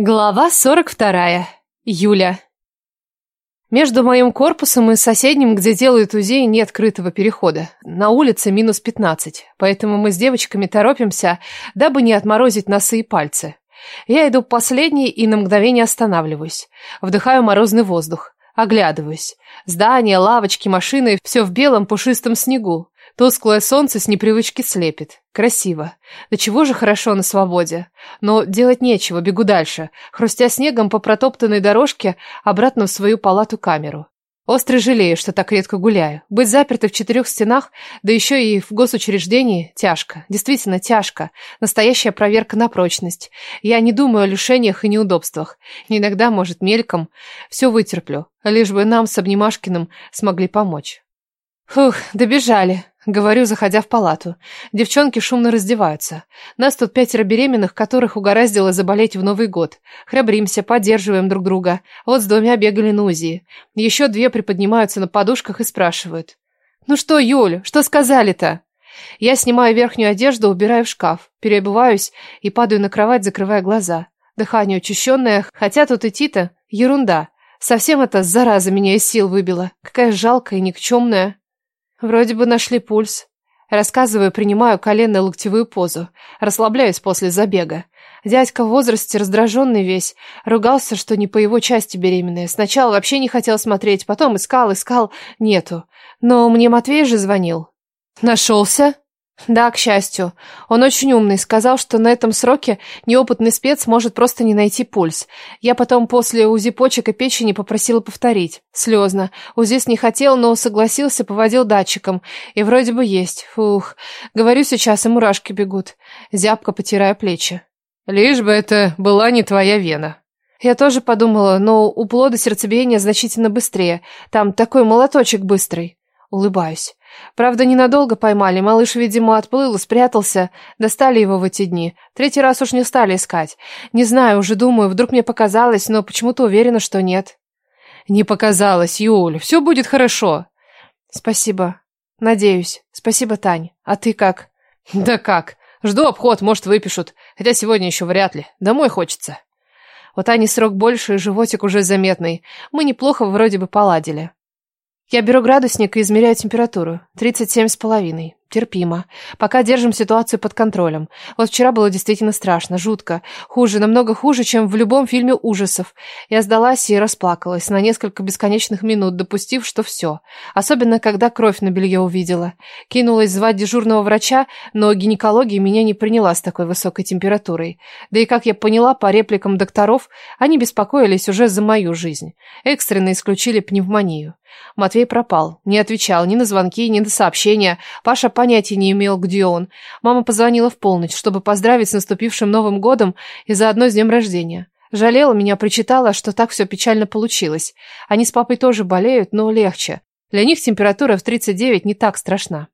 Глава 42. Юля. Между моим корпусом и соседним, где делают УЗИ, нет крытого перехода. На улице минус 15, поэтому мы с девочками торопимся, дабы не отморозить носы и пальцы. Я иду последний и на мгновение останавливаюсь. Вдыхаю морозный воздух. Оглядываюсь. Здания, лавочки, машины – все в белом пушистом снегу. Тусклое солнце с непривычки слепит. Красиво. Да чего же хорошо на свободе. Но делать нечего, бегу дальше, хрустя снегом по протоптанной дорожке обратно в свою палату-камеру. Остро жалею, что так редко гуляю. Быть запертой в четырех стенах, да еще и в госучреждении, тяжко. Действительно тяжко. Настоящая проверка на прочность. Я не думаю о лишениях и неудобствах. Иногда, может, мельком. Все вытерплю. Лишь бы нам с Обнимашкиным смогли помочь. Фух, добежали. Говорю, заходя в палату. Девчонки шумно раздеваются. Нас тут пятеро беременных, которых угораздило заболеть в Новый год. Храбримся, поддерживаем друг друга. Вот с двумя бегали на УЗИ. Еще две приподнимаются на подушках и спрашивают. «Ну что, Юль, что сказали-то?» Я снимаю верхнюю одежду, убираю в шкаф, переобуваюсь и падаю на кровать, закрывая глаза. Дыхание учащенное, хотя тут идти-то ерунда. Совсем это зараза меня из сил выбила. Какая жалкая и никчемная. Вроде бы нашли пульс. Рассказываю, принимаю коленно-локтевую позу. Расслабляюсь после забега. Дядька в возрасте раздраженный весь. Ругался, что не по его части беременная. Сначала вообще не хотел смотреть, потом искал, искал. Нету. Но мне Матвей же звонил. Нашелся? Да, к счастью. Он очень умный, сказал, что на этом сроке неопытный спец может просто не найти пульс. Я потом после УЗИ почек и печени попросила повторить. Слезно. УЗИС не хотел, но согласился, поводил датчиком. И вроде бы есть. Фух. Говорю сейчас, и мурашки бегут. Зябко потирая плечи. Лишь бы это была не твоя вена. Я тоже подумала, но у плода сердцебиение значительно быстрее. Там такой молоточек быстрый. Улыбаюсь. Правда, ненадолго поймали. Малыш, видимо, отплыл и спрятался. Достали его в эти дни. Третий раз уж не стали искать. Не знаю, уже думаю, вдруг мне показалось, но почему-то уверена, что нет. Не показалось, Юль. Все будет хорошо. Спасибо. Надеюсь. Спасибо, Тань. А ты как? Да как? Жду обход, может, выпишут. Хотя сегодня еще вряд ли. Домой хочется. У Тани срок больше, и животик уже заметный. Мы неплохо вроде бы поладили. Я беру градусник и измеряю температуру. 37,5. Терпимо. Пока держим ситуацию под контролем. Вот вчера было действительно страшно, жутко. Хуже, намного хуже, чем в любом фильме ужасов. Я сдалась и расплакалась на несколько бесконечных минут, допустив, что все. Особенно, когда кровь на белье увидела. Кинулась звать дежурного врача, но гинекология меня не приняла с такой высокой температурой. Да и, как я поняла по репликам докторов, они беспокоились уже за мою жизнь. Экстренно исключили пневмонию. Матвей пропал. Не отвечал ни на звонки, ни на сообщения. Паша понятия не имел, где он. Мама позвонила в полночь, чтобы поздравить с наступившим Новым годом и заодно с днем рождения. Жалела меня, причитала, что так все печально получилось. Они с папой тоже болеют, но легче. Для них температура в 39 не так страшна.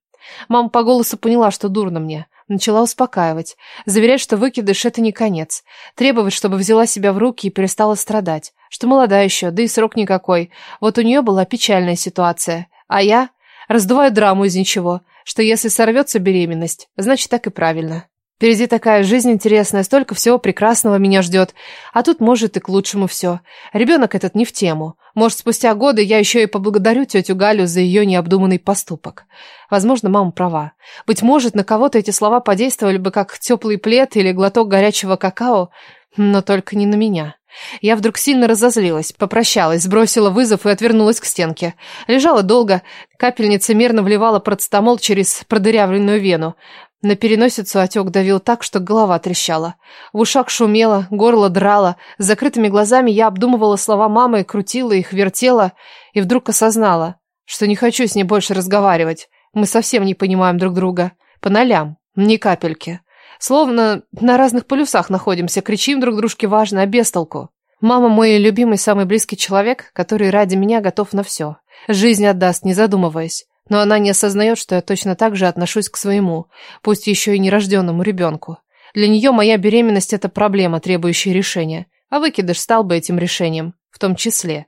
Мама по голосу поняла, что дурно мне. Начала успокаивать. Заверять, что выкидыш – это не конец. Требовать, чтобы взяла себя в руки и перестала страдать. Что молода еще, да и срок никакой. Вот у нее была печальная ситуация. А я раздуваю драму из ничего что если сорвется беременность, значит так и правильно. Впереди такая жизнь интересная, столько всего прекрасного меня ждет. А тут, может, и к лучшему все. Ребенок этот не в тему. Может, спустя годы я еще и поблагодарю тетю Галю за ее необдуманный поступок. Возможно, мама права. Быть может, на кого-то эти слова подействовали бы как теплый плед или глоток горячего какао, но только не на меня. Я вдруг сильно разозлилась, попрощалась, сбросила вызов и отвернулась к стенке. Лежала долго, капельница мерно вливала процетамол через продырявленную вену. На переносицу отек давил так, что голова трещала. В ушах шумело, горло драло. С закрытыми глазами я обдумывала слова мамы, крутила их, вертела, и вдруг осознала, что не хочу с ней больше разговаривать. Мы совсем не понимаем друг друга. По нолям, ни капельки. Словно на разных полюсах находимся, кричим друг дружке важно, а без толку. Мама мой любимый, самый близкий человек, который ради меня готов на все. Жизнь отдаст, не задумываясь. Но она не осознает, что я точно так же отношусь к своему, пусть еще и нерожденному ребенку. Для нее моя беременность – это проблема, требующая решения. А выкидыш стал бы этим решением, в том числе.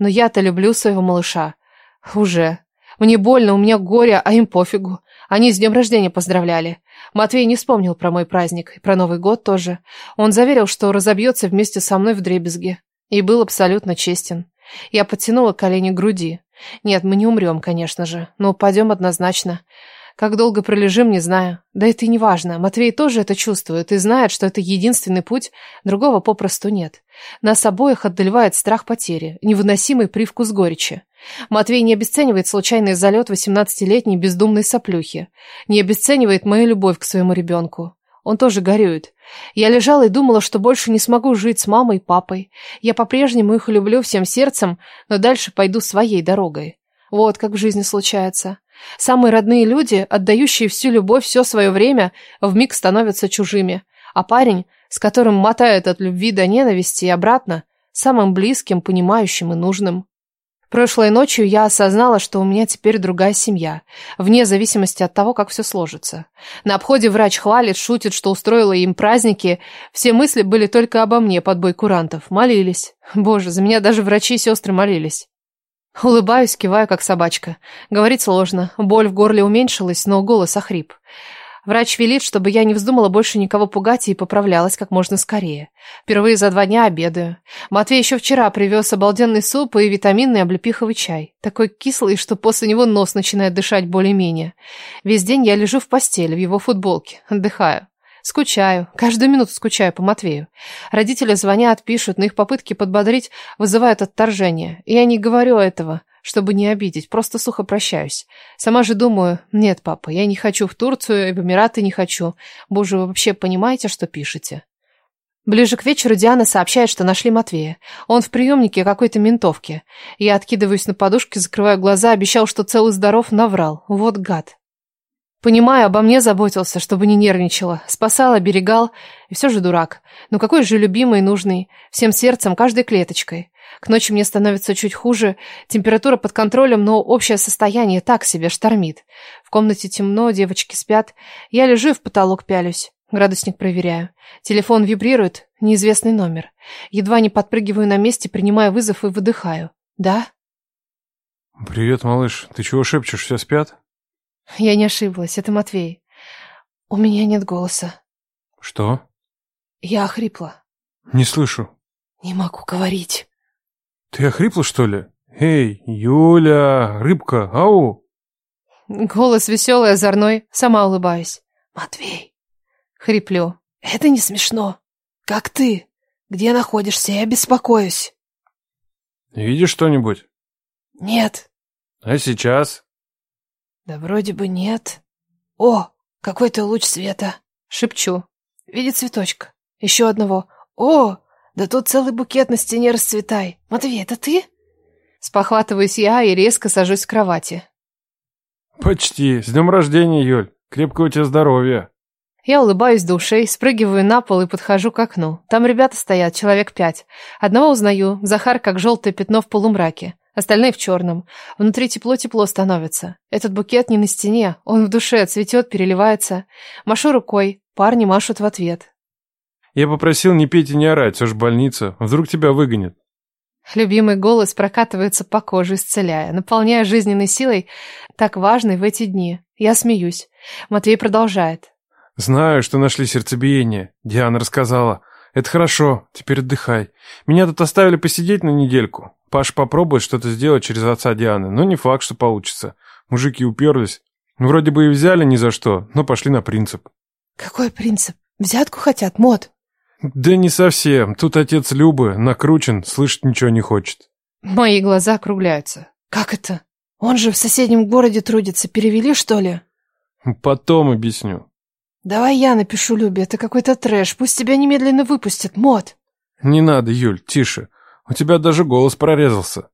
Но я-то люблю своего малыша. Уже. Мне больно, у меня горе, а им пофигу. Они с днем рождения поздравляли. Матвей не вспомнил про мой праздник, и про Новый год тоже. Он заверил, что разобьется вместе со мной в дребезге. И был абсолютно честен. Я подтянула колени к груди. Нет, мы не умрем, конечно же, но упадем однозначно. Как долго пролежим, не знаю. Да это и не важно. Матвей тоже это чувствует и знает, что это единственный путь, другого попросту нет. Нас обоих одолевает страх потери, невыносимый привкус горечи. Матвей не обесценивает случайный залет восемнадцатилетней бездумной соплюхи, не обесценивает мою любовь к своему ребенку. Он тоже горюет. Я лежала и думала, что больше не смогу жить с мамой и папой. Я по-прежнему их люблю всем сердцем, но дальше пойду своей дорогой. Вот как в жизни случается. Самые родные люди, отдающие всю любовь все свое время, вмиг становятся чужими. А парень, с которым мотает от любви до ненависти и обратно, самым близким, понимающим и нужным. Прошлой ночью я осознала, что у меня теперь другая семья, вне зависимости от того, как все сложится. На обходе врач хвалит, шутит, что устроила им праздники. Все мысли были только обо мне под бой курантов. Молились. Боже, за меня даже врачи и сестры молились. Улыбаюсь, киваю, как собачка. Говорить сложно. Боль в горле уменьшилась, но голос охрип. Врач велит, чтобы я не вздумала больше никого пугать и поправлялась как можно скорее. Впервые за два дня обедаю. Матвей еще вчера привез обалденный суп и витаминный облепиховый чай. Такой кислый, что после него нос начинает дышать более-менее. Весь день я лежу в постели, в его футболке, отдыхаю. Скучаю, каждую минуту скучаю по Матвею. Родители звонят, пишут, но их попытки подбодрить вызывают отторжение. Я не говорю этого, чтобы не обидеть, просто сухо прощаюсь. Сама же думаю, нет, папа, я не хочу в Турцию, и в Эмираты не хочу. Боже, вы вообще понимаете, что пишете? Ближе к вечеру Диана сообщает, что нашли Матвея. Он в приемнике какой-то ментовки. Я откидываюсь на подушке, закрываю глаза, обещал, что целый здоров, наврал. Вот гад. Понимаю, обо мне заботился, чтобы не нервничала. Спасал, оберегал. И все же дурак. Но какой же любимый и нужный. Всем сердцем, каждой клеточкой. К ночи мне становится чуть хуже. Температура под контролем, но общее состояние так себе штормит. В комнате темно, девочки спят. Я лежу в потолок пялюсь. Градусник проверяю. Телефон вибрирует. Неизвестный номер. Едва не подпрыгиваю на месте, принимаю вызов и выдыхаю. «Да?» «Привет, малыш. Ты чего шепчешь? Все спят?» Я не ошиблась, это Матвей. У меня нет голоса. Что? Я охрипла. Не слышу. Не могу говорить. Ты охрипла, что ли? Эй, Юля, рыбка, ау! Голос веселый, озорной, сама улыбаюсь. Матвей, хриплю. Это не смешно. Как ты? Где находишься? Я беспокоюсь. Видишь что-нибудь? Нет. А сейчас? Да вроде бы нет. О, какой-то луч света. Шепчу. Видит цветочка. Еще одного. О, да тут целый букет на стене расцветай. Матвей, это ты? Спохватываюсь я и резко сажусь в кровати. Почти. С днем рождения, Юль. Крепкого у тебя здоровья. Я улыбаюсь до ушей, спрыгиваю на пол и подхожу к окну. Там ребята стоят, человек пять. Одного узнаю, Захар как желтое пятно в полумраке. Остальные в черном. Внутри тепло-тепло становится. Этот букет не на стене, он в душе цветет, переливается. Машу рукой, парни машут в ответ. Я попросил не петь и не орать, все ж больница. Вдруг тебя выгонят. Любимый голос прокатывается по коже, исцеляя, наполняя жизненной силой, так важной в эти дни. Я смеюсь. Матвей продолжает. Знаю, что нашли сердцебиение. Диана рассказала. Это хорошо, теперь отдыхай. Меня тут оставили посидеть на недельку. Паш попробует что-то сделать через отца Дианы, но не факт, что получится. Мужики уперлись. Вроде бы и взяли ни за что, но пошли на принцип. Какой принцип? Взятку хотят, мод? Да не совсем. Тут отец Любы накручен, слышать ничего не хочет. Мои глаза округляются. Как это? Он же в соседнем городе трудится. Перевели, что ли? Потом объясню. Давай я напишу Любе, это какой-то трэш. Пусть тебя немедленно выпустят, мод. Не надо, Юль, тише. У тебя даже голос прорезался.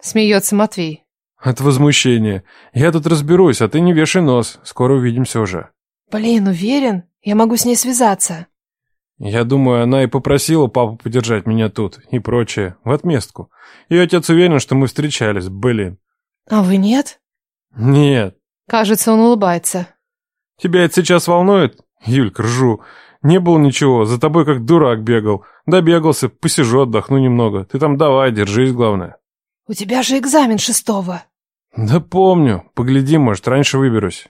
Смеется Матвей. От возмущения. Я тут разберусь, а ты не вешай нос. Скоро увидимся уже. Блин, уверен? Я могу с ней связаться. Я думаю, она и попросила папу подержать меня тут и прочее, в отместку. Ее отец уверен, что мы встречались, блин. А вы нет? Нет. Кажется, он улыбается. Тебя это сейчас волнует? Юлька, ржу. Не было ничего, за тобой как дурак бегал. Добегался, посижу, отдохну немного. Ты там давай, держись, главное. У тебя же экзамен шестого. Да помню. Погляди, может, раньше выберусь.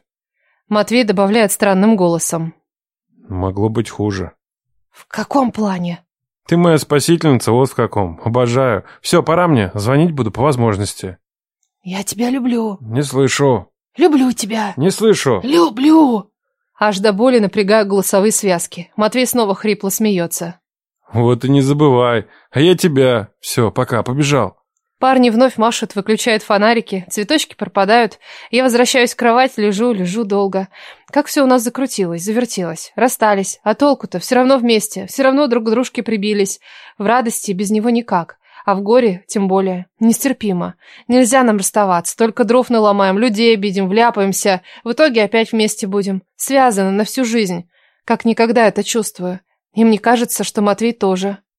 Матвей добавляет странным голосом. Могло быть хуже. В каком плане? Ты моя спасительница, вот в каком. Обожаю. Все, пора мне. Звонить буду по возможности. Я тебя люблю. Не слышу. Люблю тебя. Не слышу. Люблю. Аж до боли напрягаю голосовые связки. Матвей снова хрипло смеется. Вот и не забывай. А я тебя. Все, пока, побежал. Парни вновь машут, выключают фонарики, цветочки пропадают. Я возвращаюсь в кровать, лежу, лежу долго. Как все у нас закрутилось, завертелось. Расстались. А толку-то? Все равно вместе. Все равно друг к дружке прибились. В радости без него никак. А в горе, тем более, нестерпимо. Нельзя нам расставаться, только дров наломаем, людей обидим, вляпаемся. В итоге опять вместе будем. Связаны на всю жизнь. Как никогда это чувствую. И мне кажется, что Матвей тоже.